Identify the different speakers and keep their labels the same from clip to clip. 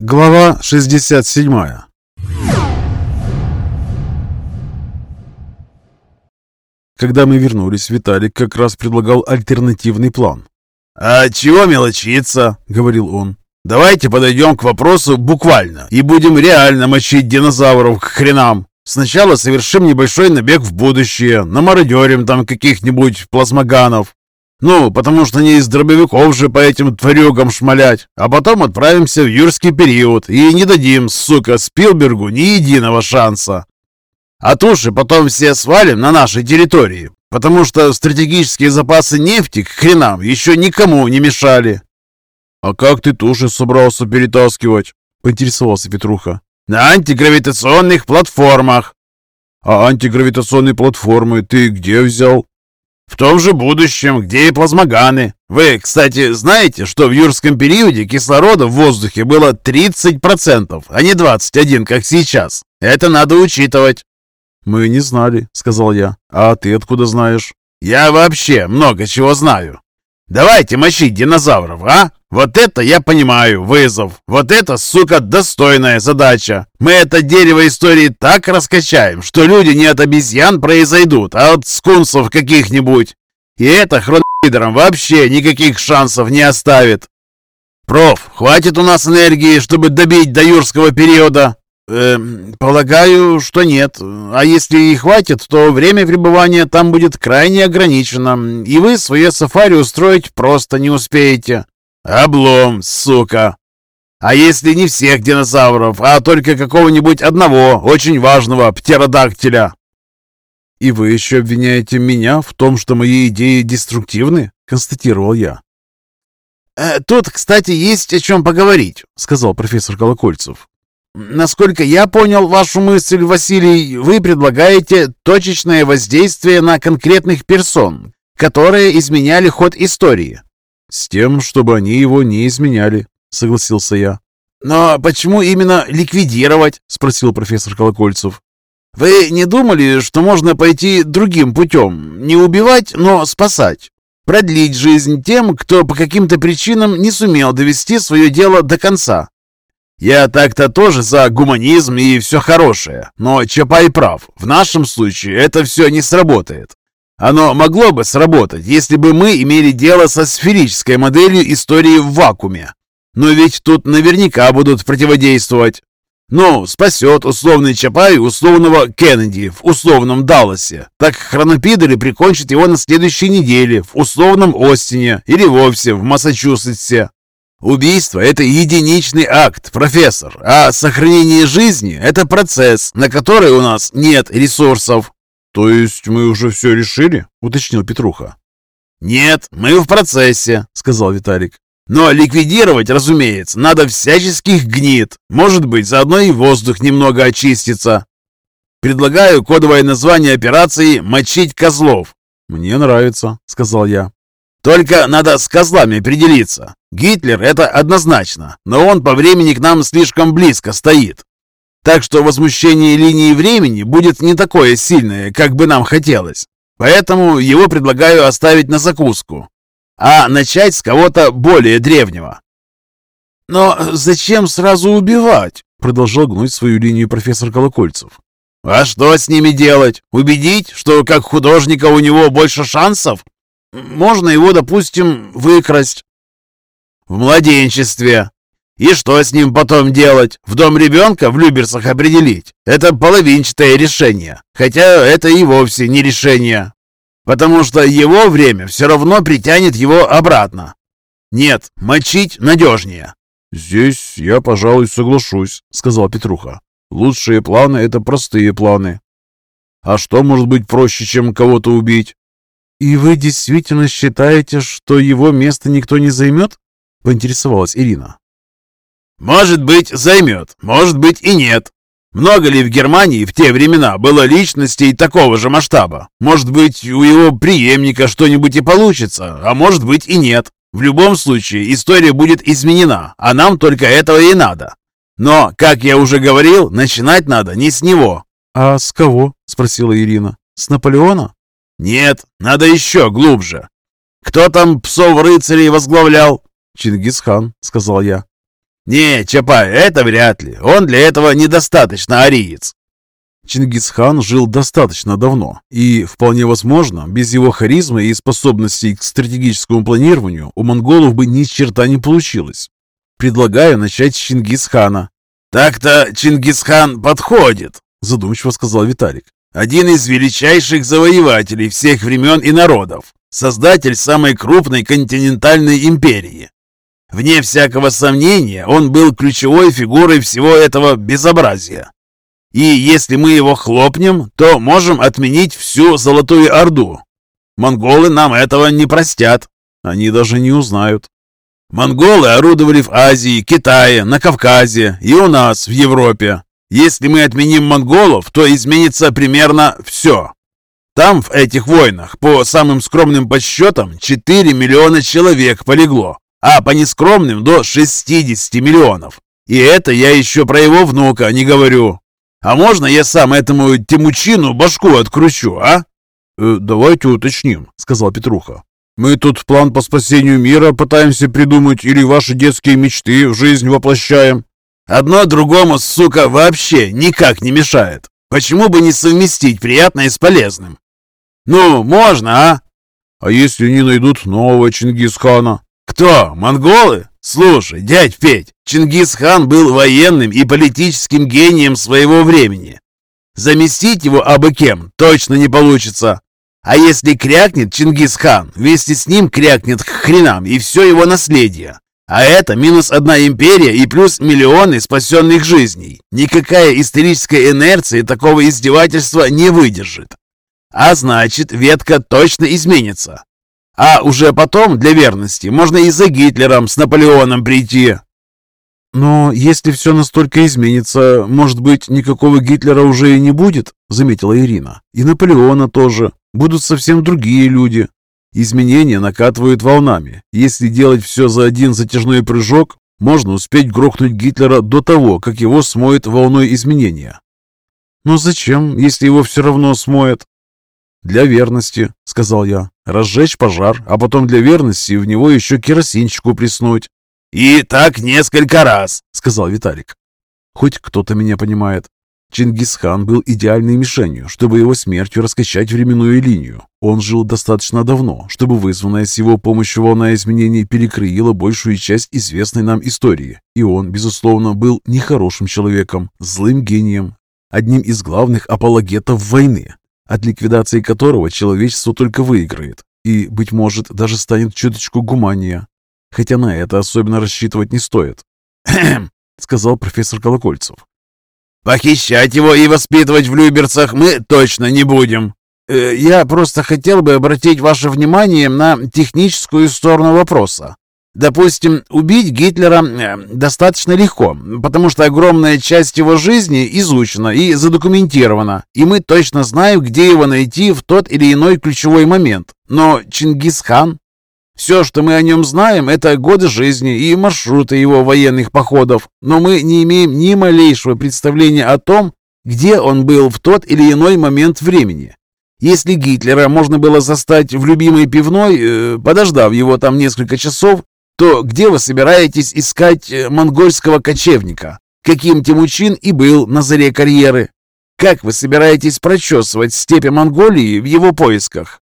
Speaker 1: Глава 67 Когда мы вернулись, Виталик как раз предлагал альтернативный план.
Speaker 2: «А чего мелочиться?» — говорил он. «Давайте подойдем к вопросу буквально и будем реально мочить динозавров к хренам. Сначала совершим небольшой набег в будущее, намародерим там каких-нибудь плазмоганов. Ну, потому что не из дробовиков же по этим тварюгам шмалять. А потом отправимся в юрский период и не дадим, сука, Спилбергу ни единого шанса. А туши потом все свалим на нашей территории, потому что стратегические запасы нефти к хренам еще никому не мешали.
Speaker 1: «А как ты туши собрался перетаскивать?» — поинтересовался Петруха.
Speaker 2: «На антигравитационных платформах».
Speaker 1: «А антигравитационные платформы ты где взял?»
Speaker 2: В том же будущем, где и плазмоганы. Вы, кстати, знаете, что в юрском периоде кислорода в воздухе было 30%, а не 21%, как сейчас. Это надо учитывать.
Speaker 1: «Мы не знали», — сказал я. «А ты откуда знаешь?»
Speaker 2: «Я вообще много чего знаю. Давайте мочить динозавров, а? Вот это я понимаю, вызов. Вот это, сука, достойная задача. Мы это дерево истории так раскачаем, что люди не от обезьян произойдут, а от скунсов каких-нибудь. И это хронпидерам вообще никаких шансов не оставит. Проф, хватит у нас энергии, чтобы добить до юрского периода? Э, полагаю, что нет. А если и хватит, то время пребывания там будет крайне ограничено, и вы свое сафари устроить просто не успеете. Облом, сука! А если не всех динозавров, а только какого-нибудь одного, очень важного птеродактиля?
Speaker 1: «И вы еще обвиняете меня в том, что мои идеи деструктивны?» — констатировал я.
Speaker 2: «Э, «Тут, кстати, есть о чем поговорить», — сказал профессор Колокольцев. Насколько я понял вашу мысль, Василий, вы предлагаете точечное воздействие на конкретных персон, которые изменяли ход истории.
Speaker 1: С тем, чтобы они его не изменяли, согласился я.
Speaker 2: Но почему именно ликвидировать? Спросил профессор Колокольцев. Вы не думали, что можно пойти другим путем? Не убивать, но спасать? Продлить жизнь тем, кто по каким-то причинам не сумел довести свое дело до конца? Я так-то тоже за гуманизм и все хорошее, но Чапай прав. В нашем случае это все не сработает. Оно могло бы сработать, если бы мы имели дело со сферической моделью истории в вакууме. Но ведь тут наверняка будут противодействовать. Ну, спасет условный Чапай условного Кеннеди в условном Далласе. Так хронопидеры прикончат его на следующей неделе в условном Остине или вовсе в Массачусетсе. Убийство – это единичный акт, профессор, а сохранение жизни – это процесс, на который у нас нет ресурсов.
Speaker 1: То есть мы уже все решили? – уточнил Петруха.
Speaker 2: Нет, мы в процессе, – сказал Виталик. Но ликвидировать, разумеется, надо всяческих гнид. Может быть, заодно и воздух немного очистится. Предлагаю кодовое название операции «Мочить козлов».
Speaker 1: «Мне нравится», — сказал я.
Speaker 2: Только надо с козлами определиться. Гитлер — это однозначно, но он по времени к нам слишком близко стоит. Так что возмущение линии времени будет не такое сильное, как бы нам хотелось. Поэтому его предлагаю оставить на закуску, а начать с кого-то более древнего. «Но зачем сразу убивать?» — продолжал гнуть свою линию профессор Колокольцев. «А что с ними делать? Убедить, что как художника у него больше шансов? Можно его, допустим, выкрасть. В младенчестве. И что с ним потом делать? В дом ребенка в Люберцах определить? Это половинчатое решение. Хотя это и вовсе не решение. Потому что его время все равно притянет его обратно. Нет, мочить надежнее.
Speaker 1: «Здесь я, пожалуй, соглашусь», — сказал Петруха. «Лучшие планы — это простые планы. А что может быть проще, чем кого-то убить?
Speaker 3: «И вы действительно считаете, что его место никто не займет?» — поинтересовалась Ирина.
Speaker 2: «Может быть, займет, может быть и нет. Много ли в Германии в те времена было личностей такого же масштаба? Может быть, у его преемника что-нибудь и получится, а может быть и нет. В любом случае, история будет изменена, а нам только этого и надо. Но, как я уже говорил, начинать надо не с него».
Speaker 3: «А с кого?» — спросила Ирина. «С Наполеона?»
Speaker 2: «Нет, надо еще глубже. Кто там псов-рыцарей возглавлял?»
Speaker 1: «Чингисхан», — сказал я.
Speaker 2: «Не, Чапай, это вряд ли. Он для этого недостаточно ариец».
Speaker 3: Чингисхан жил достаточно давно, и, вполне возможно, без его харизмы и способностей к стратегическому планированию у монголов бы ни черта не получилось. Предлагаю начать с Чингисхана.
Speaker 2: «Так-то Чингисхан подходит», — задумчиво сказал Виталик. «Один из величайших завоевателей всех времен и народов, создатель самой крупной континентальной империи. Вне всякого сомнения, он был ключевой фигурой всего этого безобразия. И если мы его хлопнем, то можем отменить всю Золотую Орду. Монголы нам этого не простят.
Speaker 3: Они даже не узнают.
Speaker 2: Монголы орудовали в Азии, Китае, на Кавказе и у нас в Европе. Если мы отменим монголов, то изменится примерно все. Там в этих войнах, по самым скромным подсчетам, 4 миллиона человек полегло, а по нескромным до 60 миллионов. И это я еще про его внука не говорю. А можно я сам этому Тимучину башку откручу, а?
Speaker 3: Э, «Давайте уточним», — сказал Петруха. Мы тут план по спасению мира пытаемся придумать или ваши детские мечты в жизнь воплощаем.
Speaker 2: Одно другому, сука, вообще никак не мешает. Почему бы не совместить приятное с полезным? Ну, можно, а?
Speaker 3: А если не найдут нового Чингисхана?
Speaker 2: Кто? Монголы? Слушай, дядь Петь, Чингисхан был военным и политическим гением своего времени. Заместить его абы кем точно не получится. А если крякнет Чингисхан, вместе с ним крякнет к хренам и все его наследие. А это минус одна империя и плюс миллионы спасенных жизней. Никакая историческая инерция такого издевательства не выдержит. А значит, ветка точно изменится. А уже потом, для верности, можно и за Гитлером с Наполеоном прийти.
Speaker 3: «Но если все настолько изменится, может быть, никакого Гитлера уже и не будет?» — заметила Ирина. «И Наполеона тоже будут совсем другие люди. Изменения накатывают волнами. Если делать все за один затяжной прыжок, можно успеть грохнуть Гитлера до того, как его смоет волной изменения. Но зачем, если его все равно смоет? «Для верности», — сказал я. «Разжечь пожар, а потом для верности в него еще керосинчику приснуть».
Speaker 2: «И так несколько раз», — сказал Виталик.
Speaker 3: «Хоть кто-то меня понимает. Чингисхан был идеальной мишенью, чтобы его смертью раскачать временную линию. Он жил достаточно давно, чтобы вызванная с его помощью волна изменений перекрыла большую часть известной нам истории. И он, безусловно, был нехорошим человеком, злым гением, одним из главных апологетов войны, от ликвидации которого человечество только выиграет и, быть может, даже станет чуточку гуманнее. Хотя на это особенно рассчитывать не стоит. сказал профессор Колокольцев.
Speaker 2: Похищать его и воспитывать в Люберцах мы точно не будем. Э, я просто хотел бы обратить ваше внимание на техническую сторону вопроса. Допустим, убить Гитлера э, достаточно легко, потому что огромная часть его жизни изучена и задокументирована, и мы точно знаем, где его найти в тот или иной ключевой момент. Но Чингисхан все, что мы о нем знаем, это годы жизни и маршруты его военных походов, но мы не имеем ни малейшего представления о том, где он был в тот или иной момент времени. Если Гитлера можно было застать в любимой пивной, э, подождав его там несколько часов, то где вы собираетесь искать э, монгольского кочевника, каким Тимучин и был на заре карьеры? Как вы собираетесь прочесывать степи Монголии в его поисках?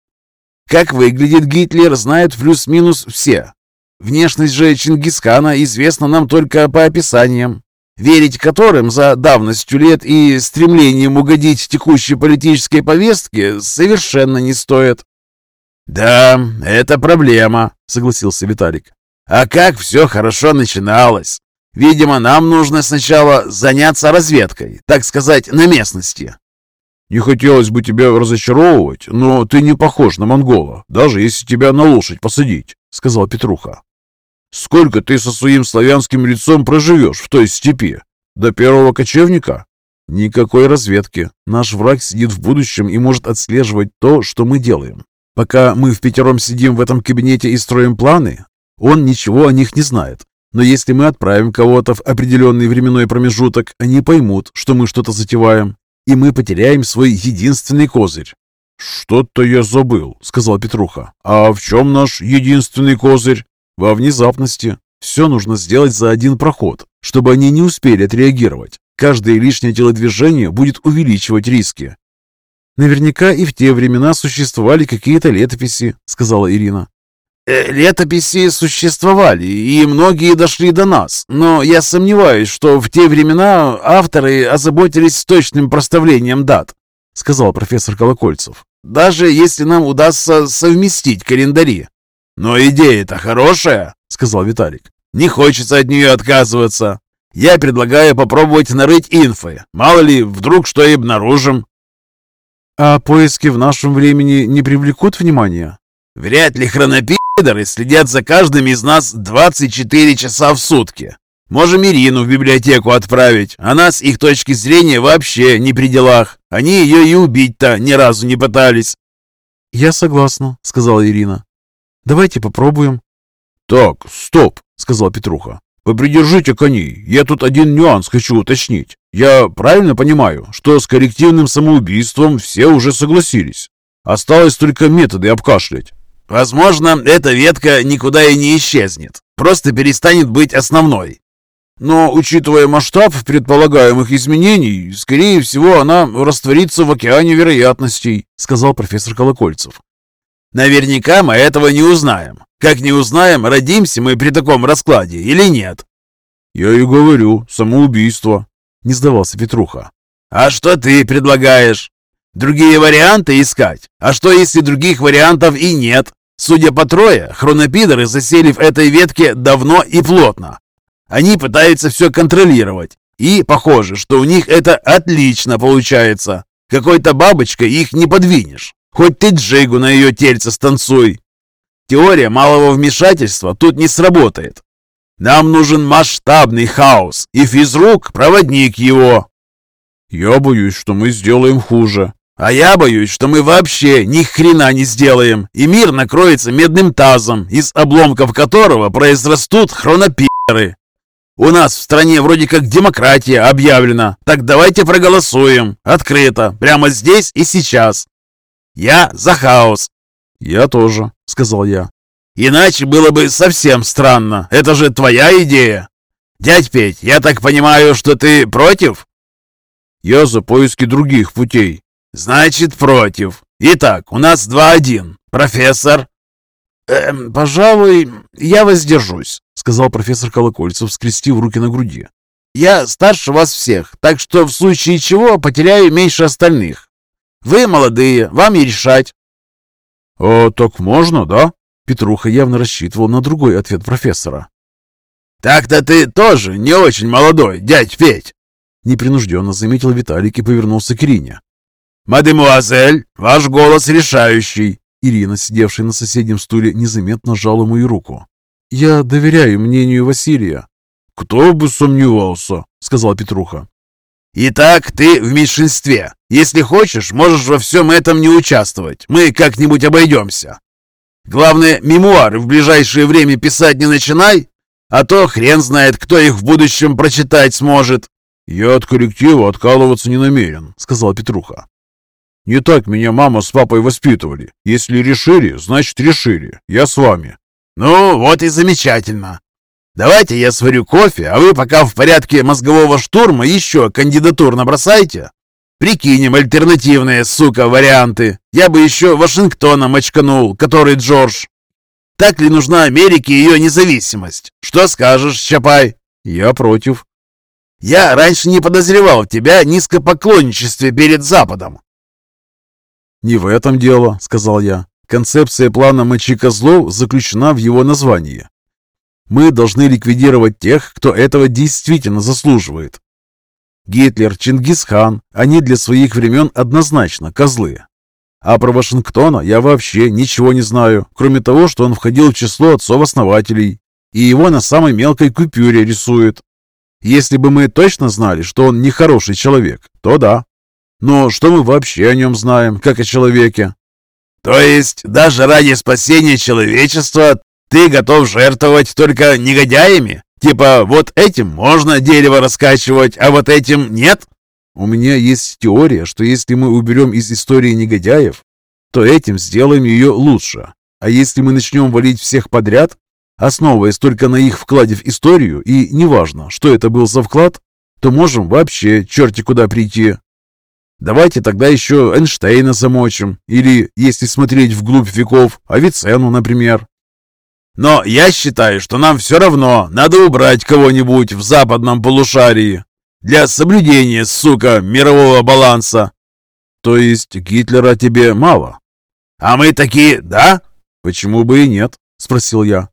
Speaker 2: Как выглядит Гитлер, знают плюс-минус все. Внешность же Чингисхана известна нам только по описаниям, верить которым за давностью лет и стремлением угодить текущей политической повестке совершенно не стоит. «Да, это проблема», — согласился Виталик. «А как все хорошо начиналось? Видимо, нам нужно сначала заняться разведкой, так сказать, на местности.
Speaker 3: Не хотелось бы тебя разочаровывать, но ты не похож на монгола, даже если тебя на лошадь посадить», — сказал Петруха. «Сколько ты со своим славянским лицом проживешь в той степи? До первого кочевника?» «Никакой разведки. Наш враг сидит в будущем и может отслеживать то, что мы делаем. Пока мы в пятером сидим в этом кабинете и строим планы, он ничего о них не знает. Но если мы отправим кого-то в определенный временной промежуток, они поймут, что мы что-то затеваем, и мы потеряем свой единственный козырь. «Что-то я забыл», — сказал Петруха. «А в чем наш единственный козырь?» «Во внезапности. Все нужно сделать за один проход. чтобы они не успели отреагировать. Каждое лишнее телодвижение будет увеличивать риски. Наверняка и в те времена существовали какие-то летописи, сказала Ирина.
Speaker 2: Э, летописи существовали, и многие дошли до нас, но я сомневаюсь, что в те времена авторы озаботились точным проставлением дат, сказал профессор Колокольцев. Даже если нам удастся совместить календари. Но идея-то хорошая, сказал Виталик. Не хочется от нее отказываться. Я предлагаю попробовать нарыть инфы. Мало ли, вдруг что и обнаружим.
Speaker 3: А поиски в нашем времени не привлекут внимания?
Speaker 2: Вряд ли хронопидоры следят за каждым из нас 24 часа в сутки. Можем Ирину в библиотеку отправить. Она с их точки зрения вообще не при делах. Они ее и убить-то ни разу не пытались.
Speaker 3: «Я согласна», — сказала Ирина. «Давайте попробуем».
Speaker 1: «Так, стоп», — сказал Петруха. «Попридержите коней. Я тут один нюанс хочу уточнить. Я правильно понимаю, что с коллективным самоубийством все уже согласились? Осталось только методы обкашлять».
Speaker 2: «Возможно, эта ветка никуда и не исчезнет. Просто перестанет быть основной.
Speaker 1: Но, учитывая масштаб предполагаемых изменений, скорее всего, она растворится в океане вероятностей», сказал профессор Колокольцев.
Speaker 2: «Наверняка мы этого не узнаем. Как не узнаем, родимся мы при таком раскладе или нет?»
Speaker 1: «Я и говорю, самоубийство», —
Speaker 3: не сдавался Петруха.
Speaker 2: «А что ты предлагаешь? Другие варианты искать? А что, если других вариантов и нет? Судя по трое, хронопидоры засели в этой ветке давно и плотно. Они пытаются все контролировать. И похоже, что у них это отлично получается. Какой-то бабочкой их не подвинешь. Хоть ты джигу на ее тельце станцуй. Теория малого вмешательства тут не сработает. Нам нужен масштабный хаос, и физрук – проводник его.
Speaker 1: Я боюсь, что мы сделаем хуже.
Speaker 2: А я боюсь, что мы вообще ни хрена не сделаем, и мир накроется медным тазом, из обломков которого произрастут хронопи***ры. У нас в стране вроде как демократия объявлена. Так давайте проголосуем. Открыто. Прямо здесь и сейчас. Я за хаос.
Speaker 3: Я тоже, сказал я.
Speaker 2: Иначе было бы совсем странно. Это же твоя идея. Дядь Петь, я так понимаю, что ты против?
Speaker 1: Я за поиски других путей.
Speaker 2: Значит, против. Итак, у нас 2-1. Профессор,
Speaker 3: «Эм, «Пожалуй, я воздержусь», — сказал профессор Колокольцев, скрестив руки на груди.
Speaker 2: «Я старше вас всех, так что в случае чего потеряю меньше остальных. Вы молодые, вам и решать».
Speaker 1: «А так можно, да?»
Speaker 3: Петруха явно рассчитывал на другой ответ профессора.
Speaker 2: «Так-то ты тоже не очень молодой, дядь Петь!»
Speaker 3: Непринужденно заметил Виталик и повернулся к Ирине.
Speaker 2: «Мадемуазель, ваш голос решающий.
Speaker 3: Ирина, сидевшая на соседнем стуле, незаметно сжала мою руку. «Я доверяю мнению Василия».
Speaker 1: «Кто бы сомневался», — сказал Петруха.
Speaker 2: «Итак, ты в меньшинстве. Если хочешь, можешь во всем этом не участвовать. Мы как-нибудь обойдемся. Главное, мемуары в ближайшее время писать не начинай, а то хрен знает, кто их в будущем прочитать сможет».
Speaker 1: «Я от коллектива откалываться не намерен», — сказал Петруха. Не так меня мама с папой воспитывали. Если решили, значит решили. Я с вами.
Speaker 2: Ну, вот и замечательно. Давайте я сварю кофе, а вы пока в порядке мозгового штурма еще кандидатур набросайте. Прикинем альтернативные, сука, варианты. Я бы еще Вашингтоном очканул, который Джордж. Так ли нужна Америке ее независимость? Что скажешь, Чапай?
Speaker 3: Я против.
Speaker 2: Я раньше не подозревал тебя низкопоклонничестве перед Западом.
Speaker 3: «Не в этом дело», — сказал я. «Концепция плана мочи козлов заключена в его названии. Мы должны ликвидировать тех, кто этого действительно заслуживает. Гитлер, Чингисхан, они для своих времен однозначно козлы. А про Вашингтона я вообще ничего не знаю, кроме того, что он входил в число отцов-основателей, и его на самой мелкой купюре рисуют. Если бы мы точно знали, что он нехороший человек, то да, но что мы вообще о нем знаем, как о человеке?
Speaker 2: То есть даже ради спасения человечества ты готов жертвовать только негодяями? Типа вот этим можно дерево раскачивать, а вот этим нет?
Speaker 3: У меня есть теория, что если мы уберем из истории негодяев, то этим сделаем ее лучше. А если мы начнем валить всех подряд,
Speaker 1: основываясь только на их вкладе в историю, и неважно, что это был за вклад, то можем вообще черти куда прийти. Давайте тогда еще Эйнштейна замочим, или, если смотреть вглубь веков, Авиценну, например.
Speaker 2: Но я считаю, что нам все равно надо убрать кого-нибудь в западном полушарии для соблюдения, сука, мирового баланса.
Speaker 1: То есть Гитлера тебе мало?
Speaker 2: А мы такие, да?
Speaker 1: Почему бы и нет? Спросил я.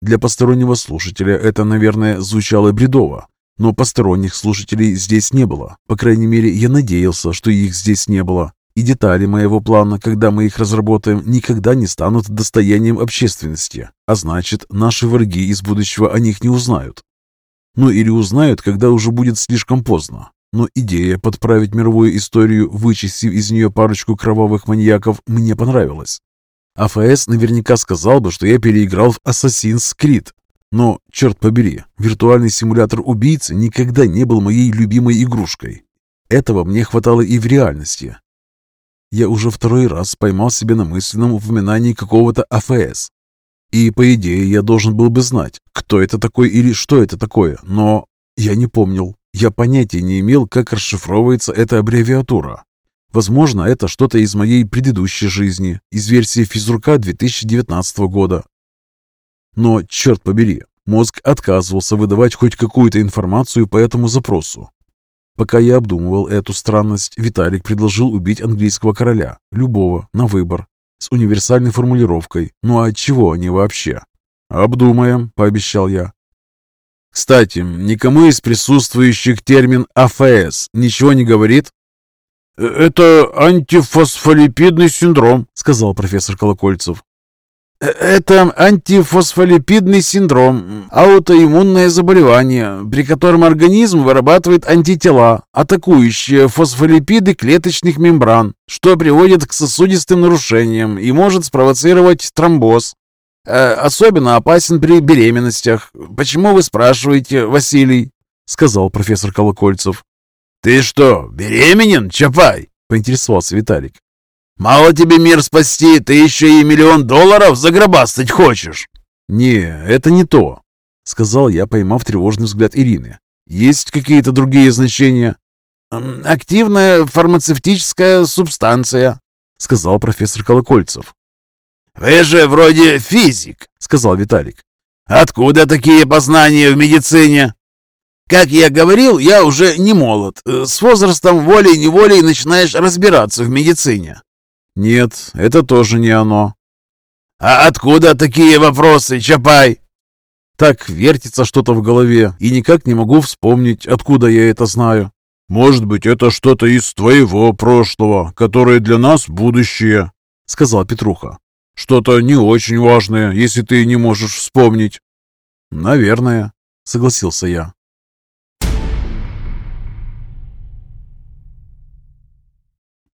Speaker 1: Для постороннего слушателя это, наверное, звучало бредово, но посторонних слушателей здесь не было. По крайней мере, я надеялся, что их здесь не было. И детали моего плана, когда мы их разработаем, никогда не станут достоянием общественности. А значит, наши враги из будущего о них не узнают. Ну или узнают, когда уже будет слишком поздно. Но идея подправить мировую историю, вычистив из нее парочку кровавых маньяков, мне понравилась. АФС наверняка сказал бы, что я переиграл в Assassin's Creed. Но, черт побери, виртуальный симулятор убийцы никогда не был моей любимой игрушкой. Этого мне хватало и в реальности. Я уже второй раз поймал себя на мысленном упоминании какого-то АФС. И, по идее, я должен был бы знать, кто это такой или что это такое, но я не помнил. Я понятия не имел, как расшифровывается эта аббревиатура. Возможно, это что-то из моей предыдущей жизни, из версии физрука 2019 года. Но, черт побери, мозг отказывался выдавать хоть какую-то информацию по этому запросу. Пока я обдумывал эту странность, Виталик предложил убить английского короля, любого, на выбор, с универсальной формулировкой «Ну а чего они вообще?» «Обдумаем», — пообещал я. «Кстати, никому из присутствующих термин АФС ничего не говорит?»
Speaker 3: «Это антифосфолипидный синдром», —
Speaker 1: сказал профессор Колокольцев.
Speaker 2: Это антифосфолипидный синдром, аутоиммунное заболевание, при котором организм вырабатывает антитела, атакующие фосфолипиды клеточных мембран, что приводит к сосудистым нарушениям и может спровоцировать тромбоз. Э, особенно опасен при беременностях. Почему вы спрашиваете, Василий? сказал профессор Колокольцев.
Speaker 3: Ты что, беременен, Чапай?
Speaker 1: поинтересовался Виталик.
Speaker 2: Мало тебе мир спасти, ты еще и миллион долларов загробастать хочешь.
Speaker 1: Не, это не то, сказал я, поймав тревожный взгляд Ирины. Есть какие-то другие значения?
Speaker 2: Активная фармацевтическая субстанция, сказал профессор Колокольцев. Вы же вроде физик, сказал Виталик. Откуда такие познания в медицине? Как я говорил, я уже не молод. С возрастом волей-неволей начинаешь разбираться в медицине.
Speaker 1: «Нет, это тоже не оно».
Speaker 2: «А откуда такие вопросы, Чапай?»
Speaker 1: «Так вертится что-то в голове, и никак не могу вспомнить, откуда я это знаю».
Speaker 3: «Может быть, это что-то из твоего прошлого, которое для нас будущее», — сказал Петруха. «Что-то не очень важное, если ты не можешь вспомнить».
Speaker 1: «Наверное», — согласился я.